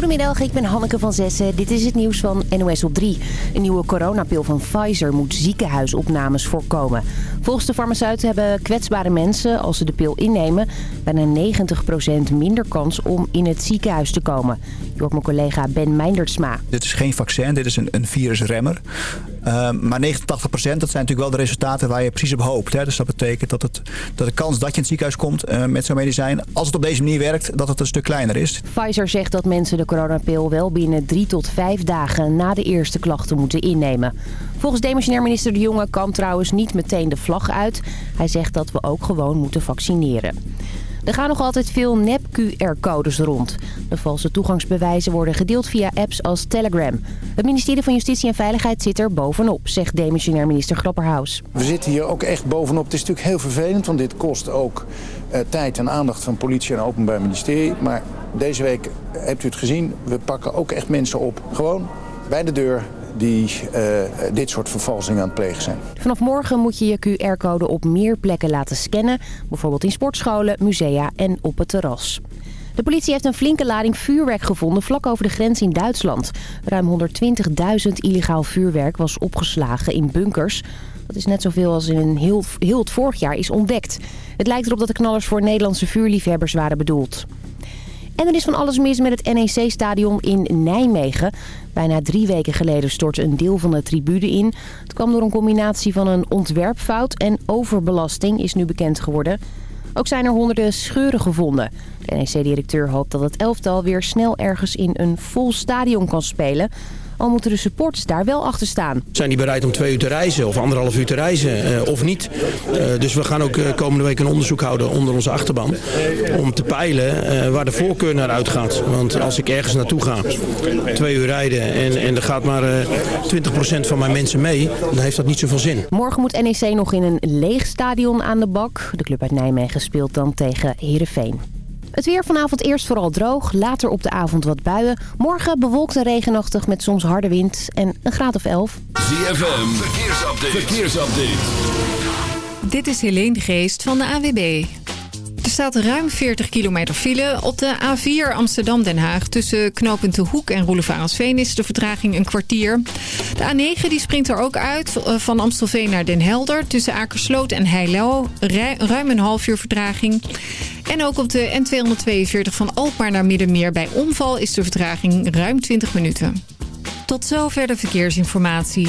Goedemiddag, ik ben Hanneke van Zessen. Dit is het nieuws van NOS op 3. Een nieuwe coronapil van Pfizer moet ziekenhuisopnames voorkomen. Volgens de farmaceut hebben kwetsbare mensen, als ze de pil innemen... bijna 90% minder kans om in het ziekenhuis te komen. Je hoort mijn collega Ben Meindertsma. Dit is geen vaccin, dit is een, een virusremmer. Uh, maar 89% dat zijn natuurlijk wel de resultaten waar je precies op hoopt. Hè? Dus dat betekent dat, het, dat de kans dat je in het ziekenhuis komt uh, met zo'n medicijn... als het op deze manier werkt, dat het een stuk kleiner is. Pfizer zegt dat mensen de coronapil wel binnen drie tot vijf dagen... na de eerste klachten moeten innemen. Volgens demissionair minister De Jonge kan trouwens niet meteen de vlag uit. Hij zegt dat we ook gewoon moeten vaccineren. Er gaan nog altijd veel nep-QR-codes rond. De valse toegangsbewijzen worden gedeeld via apps als Telegram. Het ministerie van Justitie en Veiligheid zit er bovenop, zegt demissionair minister Grapperhaus. We zitten hier ook echt bovenop. Het is natuurlijk heel vervelend, want dit kost ook uh, tijd en aandacht van politie en openbaar ministerie. Maar deze week hebt u het gezien, we pakken ook echt mensen op. Gewoon bij de deur, die uh, dit soort vervalsingen aan het plegen zijn. Vanaf morgen moet je je QR-code op meer plekken laten scannen. Bijvoorbeeld in sportscholen, musea en op het terras. De politie heeft een flinke lading vuurwerk gevonden vlak over de grens in Duitsland. Ruim 120.000 illegaal vuurwerk was opgeslagen in bunkers. Dat is net zoveel als in heel, heel het vorig jaar is ontdekt. Het lijkt erop dat de knallers voor Nederlandse vuurliefhebbers waren bedoeld. En er is van alles mis met het NEC-stadion in Nijmegen. Bijna drie weken geleden stortte een deel van de tribune in. Het kwam door een combinatie van een ontwerpfout en overbelasting, is nu bekend geworden. Ook zijn er honderden scheuren gevonden. De NEC-directeur hoopt dat het elftal weer snel ergens in een vol stadion kan spelen... Al moeten de supporters daar wel achter staan. Zijn die bereid om twee uur te reizen of anderhalf uur te reizen uh, of niet? Uh, dus we gaan ook uh, komende week een onderzoek houden onder onze achterban. Om te peilen waar de voorkeur naar uitgaat. Want als ik ergens naartoe ga, twee uur rijden en, en er gaat maar 20% van mijn mensen mee, dan heeft dat niet zoveel zin. Morgen moet NEC nog in een leeg stadion aan de bak. De club uit Nijmegen speelt dan tegen Heerenveen. Het weer vanavond eerst vooral droog, later op de avond wat buien. Morgen bewolkt en regenachtig met soms harde wind en een graad of 11. ZFM, verkeersupdate. verkeersupdate. Dit is Helene Geest van de AWB. Er staat ruim 40 kilometer file. Op de A4 Amsterdam-Den Haag tussen knooppunt De Hoek en Roelevarensveen is de vertraging een kwartier. De A9 die springt er ook uit van Amstelveen naar Den Helder. Tussen Akersloot en Heilo ruim een half uur vertraging. En ook op de N242 van Alkmaar naar Middenmeer bij omval is de vertraging ruim 20 minuten. Tot zover de verkeersinformatie.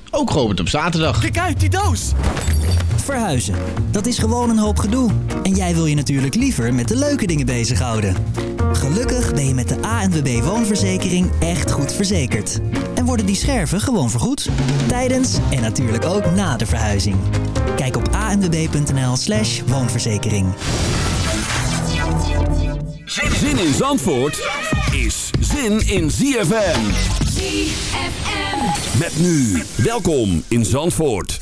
ook geopend op zaterdag. Kijk uit, die doos! Verhuizen, dat is gewoon een hoop gedoe. En jij wil je natuurlijk liever met de leuke dingen bezighouden. Gelukkig ben je met de ANWB Woonverzekering echt goed verzekerd. En worden die scherven gewoon vergoed. Tijdens en natuurlijk ook na de verhuizing. Kijk op anwb.nl slash woonverzekering. Zin in Zandvoort is zin in ZFM. Met nu, welkom in Zandvoort.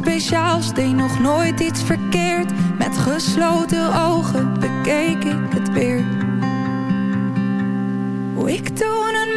Speciaals, deed nog nooit iets verkeerd. Met gesloten ogen bekeek ik het weer. Hoe ik toen een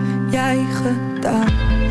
jij gedaan.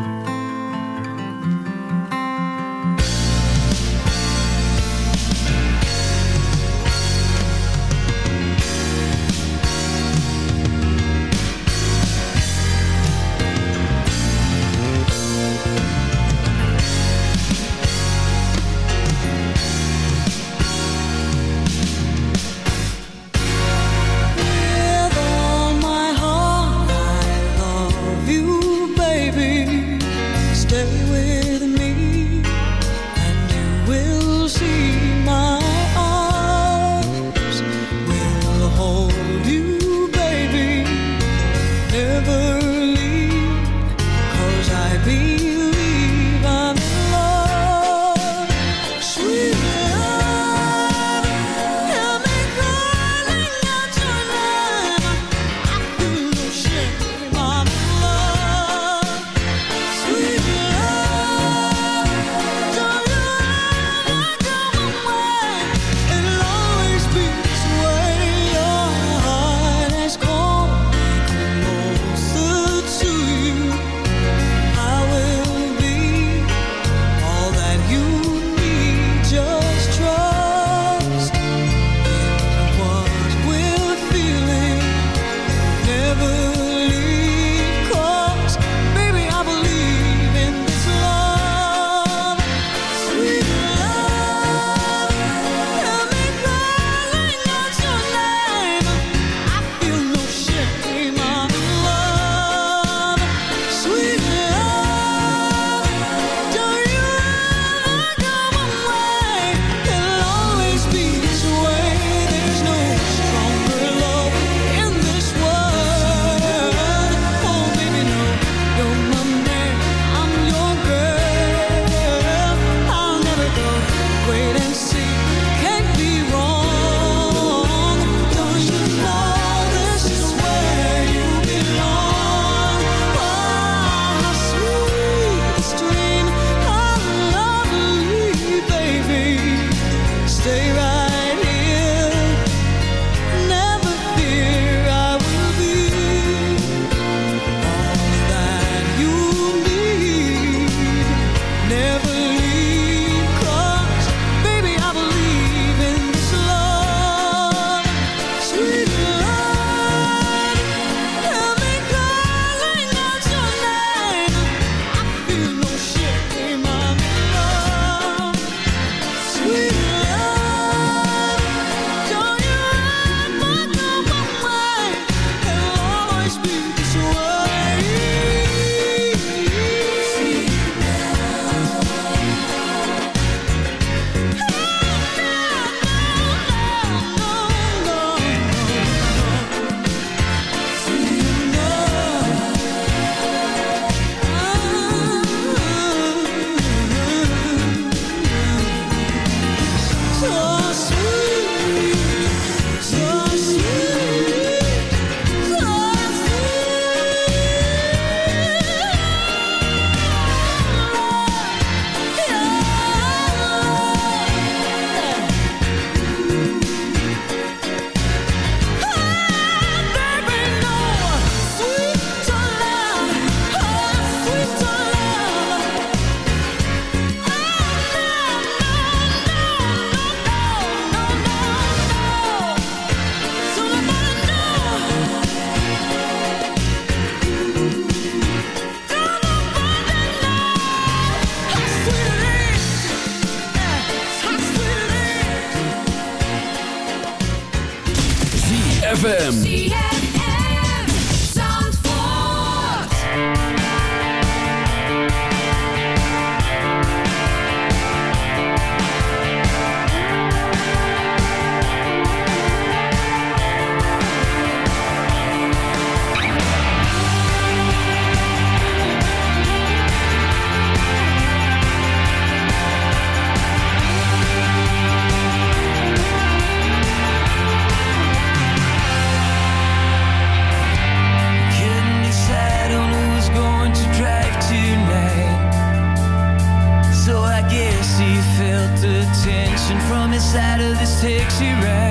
she read.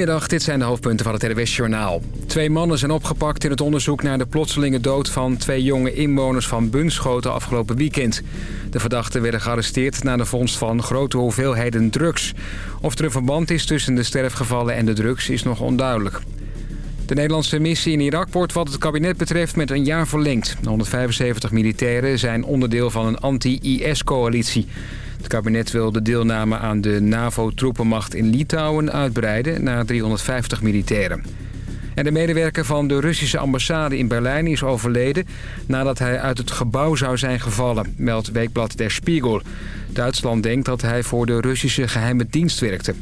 Goedemiddag, dit zijn de hoofdpunten van het RWS Journaal. Twee mannen zijn opgepakt in het onderzoek naar de plotselinge dood van twee jonge inwoners van Bunschoten afgelopen weekend. De verdachten werden gearresteerd na de vondst van grote hoeveelheden drugs. Of er een verband is tussen de sterfgevallen en de drugs is nog onduidelijk. De Nederlandse missie in Irak wordt wat het kabinet betreft met een jaar verlengd. 175 militairen zijn onderdeel van een anti-IS-coalitie. Het kabinet wil de deelname aan de NAVO-troepenmacht in Litouwen uitbreiden naar 350 militairen. En de medewerker van de Russische ambassade in Berlijn is overleden... nadat hij uit het gebouw zou zijn gevallen, meldt weekblad Der Spiegel. Duitsland denkt dat hij voor de Russische geheime dienst werkte.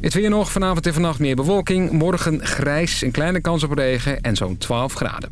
Het weer nog, vanavond en vannacht meer bewolking. Morgen grijs, een kleine kans op regen en zo'n 12 graden.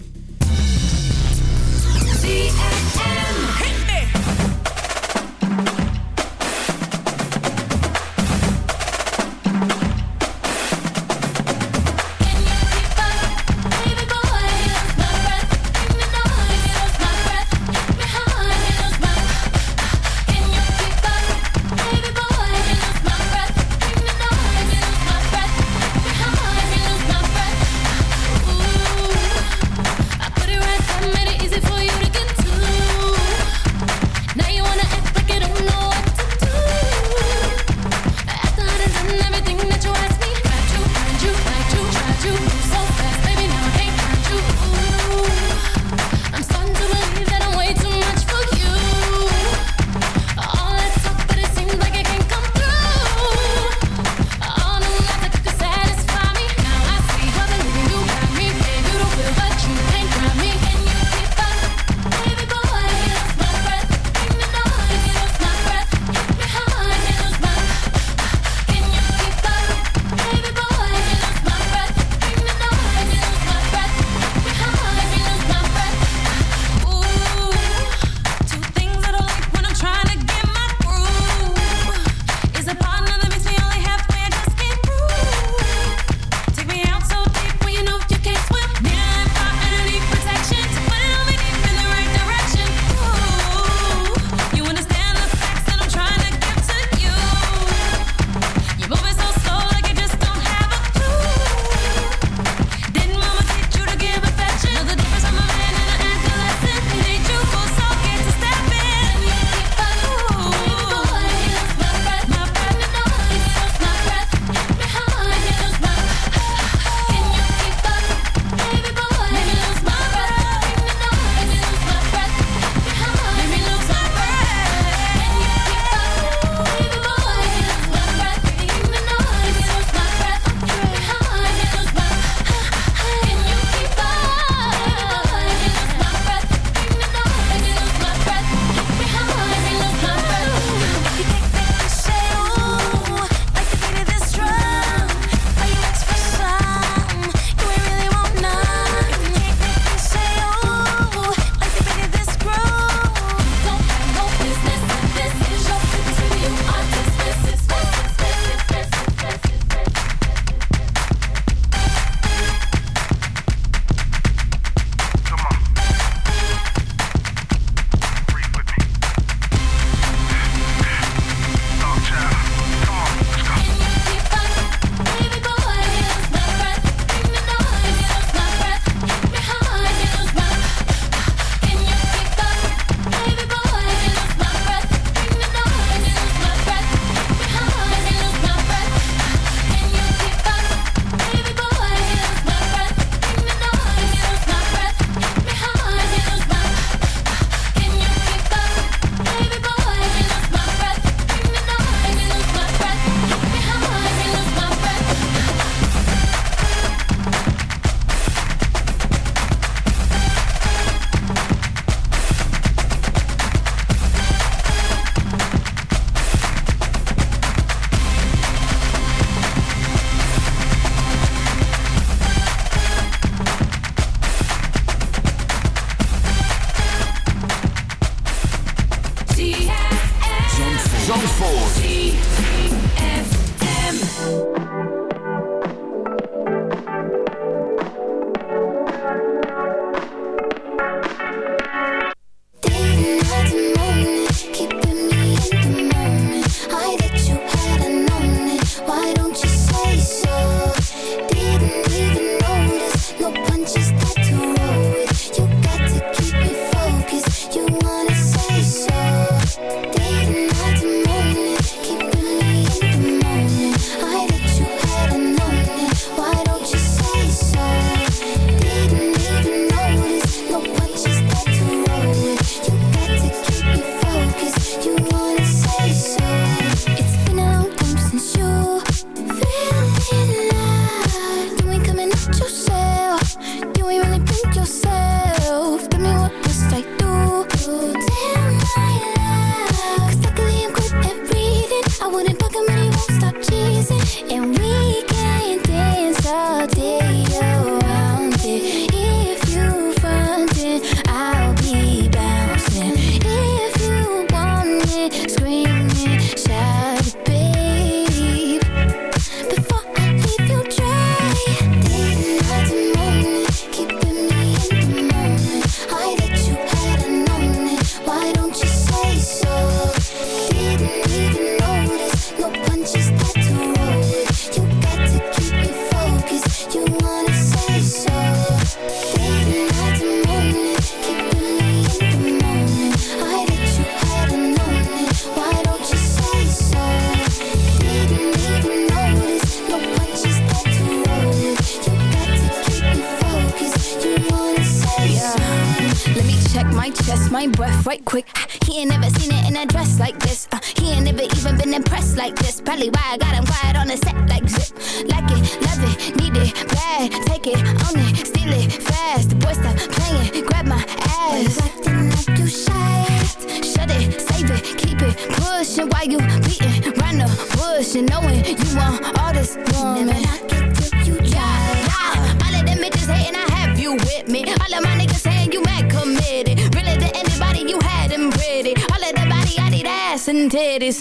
My my breath right quick. He ain't never seen it in a dress like this. Uh, he ain't never even been impressed like this. Probably why I got him quiet on the set like zip. Like it, love it, need it, bad. Take it, own it, steal it, fast. The boy stop playing, grab my ass. acting like you shy. Shut it, save it, keep it pushing while you beating round the bush and knowing you want all this woman. Never knock it till you try. Yeah, all of them bitches hating, I have you with me. All of my niggas saying you and titties.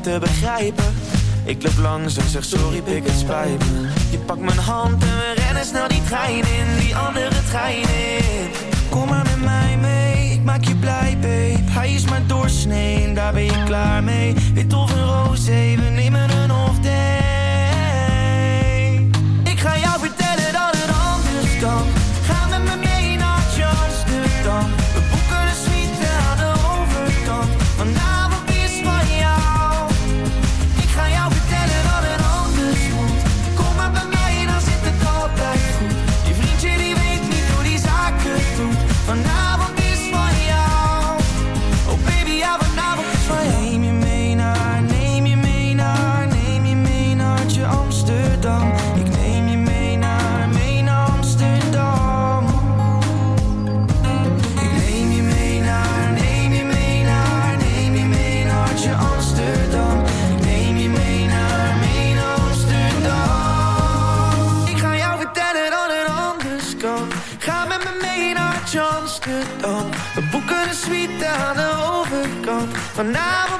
te begrijpen. Ik loop langs en zeg sorry, pik het spijt me. Je pakt mijn hand en we rennen snel die trein in, die andere trein in. Kom maar met mij mee, ik maak je blij, babe. Hij is maar doorsnee, daar ben je klaar mee. Wit of een roze, we nemen een off day. Ik ga jou vertellen dat het anders kan. Vanavond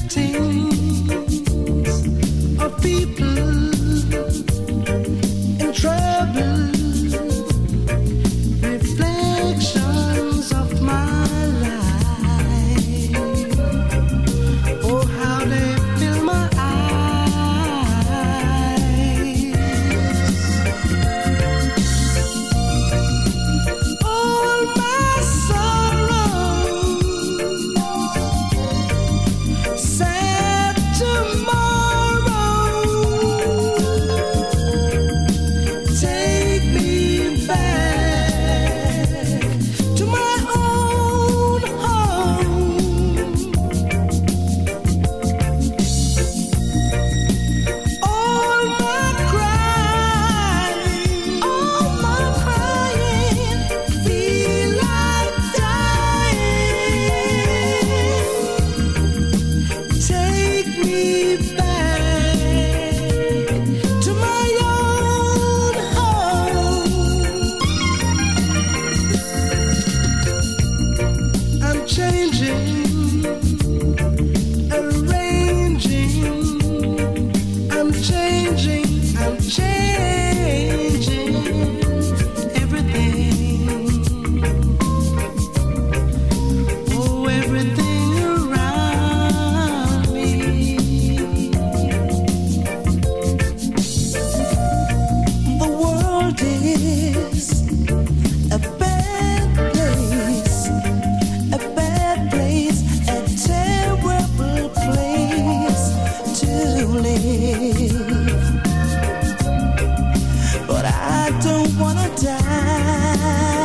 greetings of people. paradise.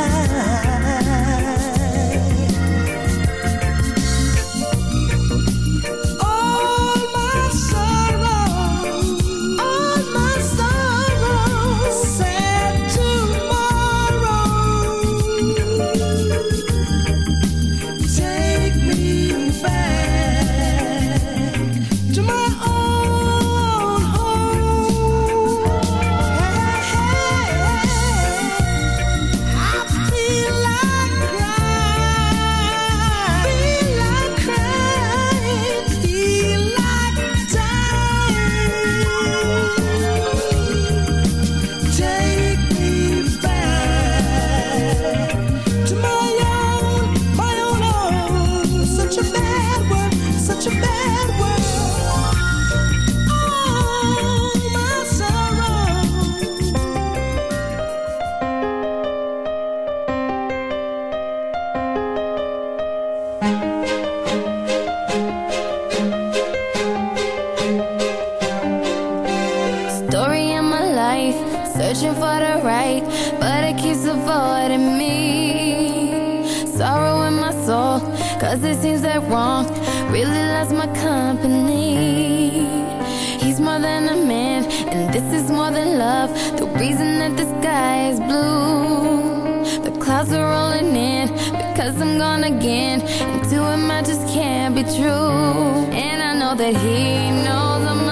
This is more than love, the reason that the sky is blue. The clouds are rolling in because I'm gone again. And to him, I just can't be true. And I know that he knows I'm.